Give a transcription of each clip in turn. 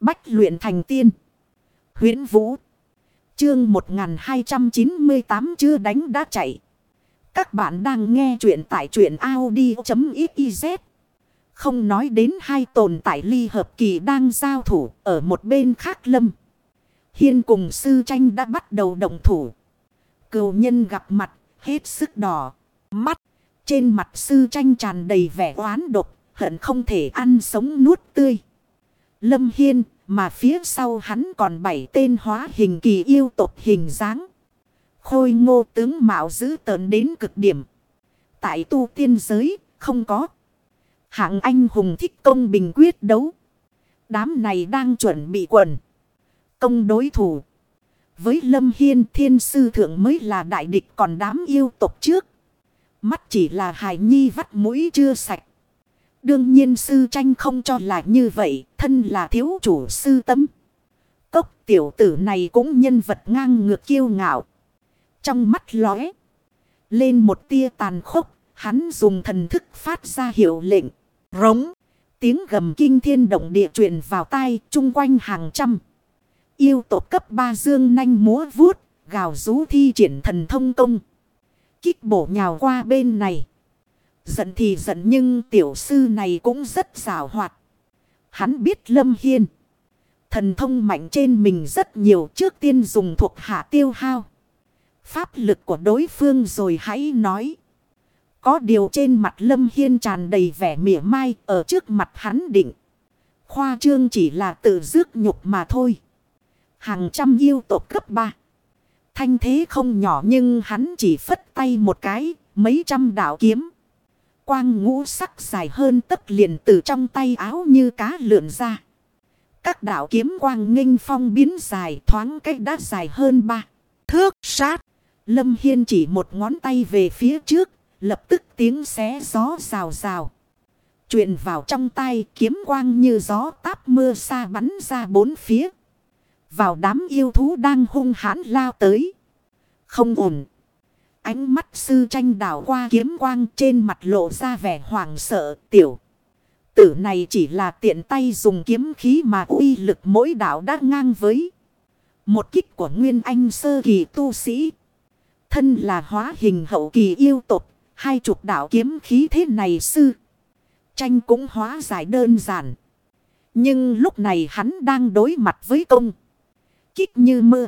Bách luyện thành tiên. huyễn Vũ. Chương 1298 chưa đánh đã chạy. Các bạn đang nghe truyện tại truyện Audi.xyz. Không nói đến hai tồn tại ly hợp kỳ đang giao thủ ở một bên khác lâm. Hiên cùng sư tranh đã bắt đầu động thủ. Cựu nhân gặp mặt, hết sức đỏ. Mắt trên mặt sư tranh tràn đầy vẻ oán độc. Hận không thể ăn sống nuốt tươi. Lâm Hiên, mà phía sau hắn còn bảy tên hóa hình kỳ yêu tộc hình dáng. Khôi ngô tướng mạo giữ tờn đến cực điểm. Tại tu tiên giới, không có. Hạng anh hùng thích công bình quyết đấu. Đám này đang chuẩn bị quần. Công đối thủ. Với Lâm Hiên, thiên sư thượng mới là đại địch còn đám yêu tộc trước. Mắt chỉ là hài nhi vắt mũi chưa sạch. Đương nhiên sư tranh không cho là như vậy, thân là thiếu chủ sư tâm. Cốc tiểu tử này cũng nhân vật ngang ngược kiêu ngạo. Trong mắt lóe, lên một tia tàn khốc, hắn dùng thần thức phát ra hiệu lệnh, rống. Tiếng gầm kinh thiên động địa truyền vào tai, chung quanh hàng trăm. Yêu tộc cấp ba dương nanh múa vuốt, gào rú thi triển thần thông công. Kích bổ nhào qua bên này. Giận thì giận nhưng tiểu sư này cũng rất rào hoạt. Hắn biết Lâm Hiên. Thần thông mạnh trên mình rất nhiều trước tiên dùng thuộc hạ tiêu hao. Pháp lực của đối phương rồi hãy nói. Có điều trên mặt Lâm Hiên tràn đầy vẻ mỉa mai ở trước mặt hắn định. Khoa trương chỉ là tự dước nhục mà thôi. Hàng trăm yêu tộc cấp 3. Thanh thế không nhỏ nhưng hắn chỉ phất tay một cái, mấy trăm đạo kiếm quang ngũ sắc dài hơn tất liền từ trong tay áo như cá lượn ra. Các đạo kiếm quang nghênh phong biến dài thoáng cách đã dài hơn ba thước sát. Lâm Hiên chỉ một ngón tay về phía trước, lập tức tiếng xé gió rào rào. Chuyện vào trong tay kiếm quang như gió táp mưa xa bắn ra bốn phía. Vào đám yêu thú đang hung hãn lao tới. Không ổn. Ánh mắt sư tranh đảo qua kiếm quang trên mặt lộ ra vẻ hoảng sợ, tiểu. Tử này chỉ là tiện tay dùng kiếm khí mà uy lực mỗi đảo đã ngang với. Một kích của Nguyên Anh sơ kỳ tu sĩ. Thân là hóa hình hậu kỳ yêu tục. Hai chục đảo kiếm khí thế này sư. Tranh cũng hóa giải đơn giản. Nhưng lúc này hắn đang đối mặt với công. Kích như mưa.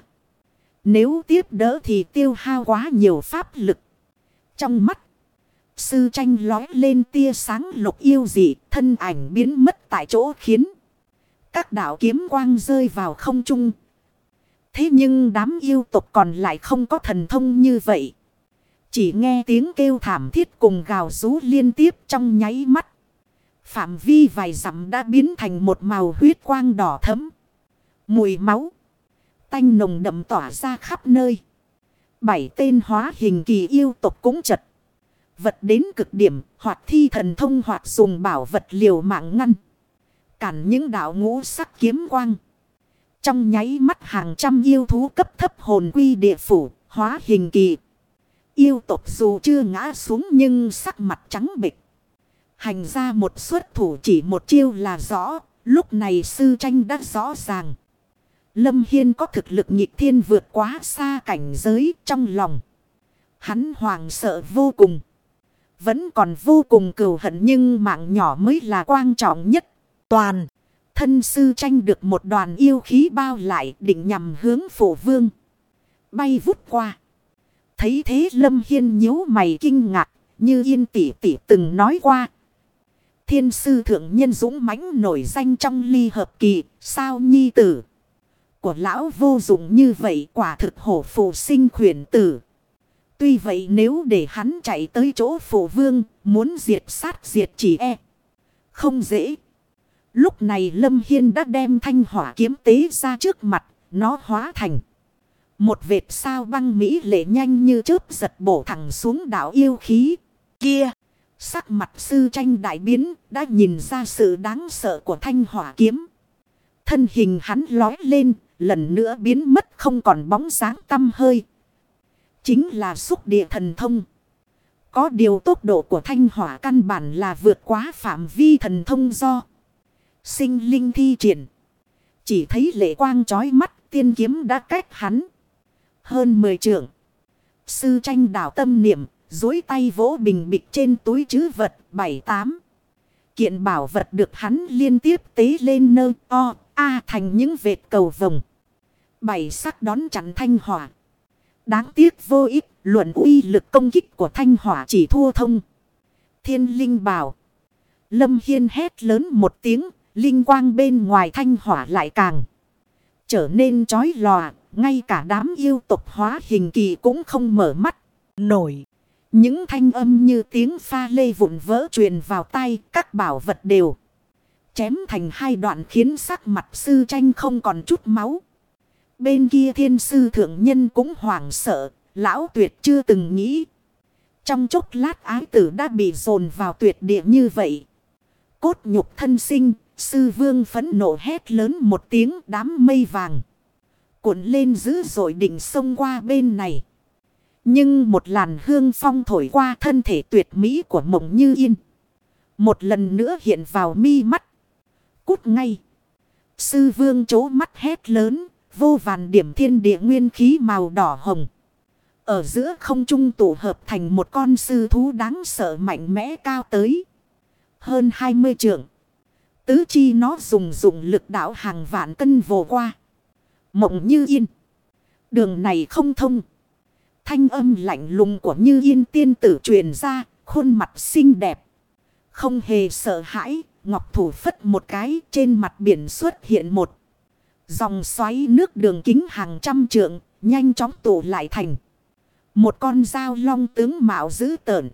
Nếu tiếp đỡ thì tiêu hao quá nhiều pháp lực. Trong mắt. Sư tranh lói lên tia sáng lục yêu dị. Thân ảnh biến mất tại chỗ khiến. Các đạo kiếm quang rơi vào không trung. Thế nhưng đám yêu tục còn lại không có thần thông như vậy. Chỉ nghe tiếng kêu thảm thiết cùng gào rú liên tiếp trong nháy mắt. Phạm vi vài dặm đã biến thành một màu huyết quang đỏ thấm. Mùi máu tanh nồng đậm tỏa ra khắp nơi. Bảy tên hóa hình kỳ yêu tộc cũng chật. Vật đến cực điểm hoặc thi thần thông hoặc dùng bảo vật liều mạng ngăn. Cản những đạo ngũ sắc kiếm quang. Trong nháy mắt hàng trăm yêu thú cấp thấp hồn quy địa phủ, hóa hình kỳ. Yêu tộc dù chưa ngã xuống nhưng sắc mặt trắng bịch. Hành ra một xuất thủ chỉ một chiêu là rõ, lúc này sư tranh đã rõ ràng. Lâm Hiên có thực lực nhịp thiên vượt quá xa cảnh giới trong lòng. Hắn hoàng sợ vô cùng. Vẫn còn vô cùng cừu hận nhưng mạng nhỏ mới là quan trọng nhất. Toàn. Thân sư tranh được một đoàn yêu khí bao lại định nhằm hướng phổ vương. Bay vút qua. Thấy thế Lâm Hiên nhíu mày kinh ngạc. Như yên tỷ tỷ từng nói qua. Thiên sư thượng nhân dũng mãnh nổi danh trong ly hợp kỳ. Sao nhi tử của lão vô dụng như vậy quả thực hổ phụ sinh khuyển tử. Tuy vậy nếu để hắn chạy tới chỗ phổ vương, muốn diệt sát diệt chỉ e. Không dễ. Lúc này Lâm Hiên đã đem thanh hỏa kiếm tế ra trước mặt, nó hóa thành. Một vệt sao băng mỹ lệ nhanh như chớp giật bổ thẳng xuống đảo yêu khí. Kia, sắc mặt sư tranh đại biến, đã nhìn ra sự đáng sợ của thanh hỏa kiếm. Thân hình hắn lói lên, lần nữa biến mất không còn bóng sáng tâm hơi. Chính là xúc địa thần thông. Có điều tốc độ của thanh hỏa căn bản là vượt quá phạm vi thần thông do. Sinh linh thi triển. chỉ thấy lệ quang chói mắt tiên kiếm đã cách hắn. Hơn 10 trượng. Sư tranh đảo tâm niệm, dối tay vỗ bình bịch trên túi chứ vật bảy tám Kiện bảo vật được hắn liên tiếp tế lên nơ o, a thành những vệt cầu vồng. Bảy sắc đón chặn thanh hỏa. Đáng tiếc vô ích, luận uy lực công kích của thanh hỏa chỉ thua thông. Thiên linh bảo. Lâm Hiên hét lớn một tiếng, linh quang bên ngoài thanh hỏa lại càng trở nên chói lòa, ngay cả đám yêu tục hóa hình kỳ cũng không mở mắt, nổi. Những thanh âm như tiếng pha lê vụn vỡ truyền vào tay các bảo vật đều. Chém thành hai đoạn khiến sắc mặt sư tranh không còn chút máu. Bên kia thiên sư thượng nhân cũng hoảng sợ, lão tuyệt chưa từng nghĩ. Trong chốc lát ái tử đã bị dồn vào tuyệt địa như vậy. Cốt nhục thân sinh, sư vương phấn nộ hét lớn một tiếng đám mây vàng. Cuộn lên dữ dội đỉnh sông qua bên này. Nhưng một làn hương phong thổi qua thân thể tuyệt mỹ của mộng như yên. Một lần nữa hiện vào mi mắt. Cút ngay. Sư vương chố mắt hét lớn. Vô vàn điểm thiên địa nguyên khí màu đỏ hồng. Ở giữa không trung tụ hợp thành một con sư thú đáng sợ mạnh mẽ cao tới. Hơn 20 trượng. Tứ chi nó dùng dụng lực đảo hàng vạn cân vồ qua. Mộng như yên. Đường này không thông. Thanh âm lạnh lùng của như yên tiên tử truyền ra, khuôn mặt xinh đẹp. Không hề sợ hãi, ngọc thủ phất một cái trên mặt biển xuất hiện một. Dòng xoáy nước đường kính hàng trăm trượng, nhanh chóng tụ lại thành. Một con dao long tướng mạo dữ tợn.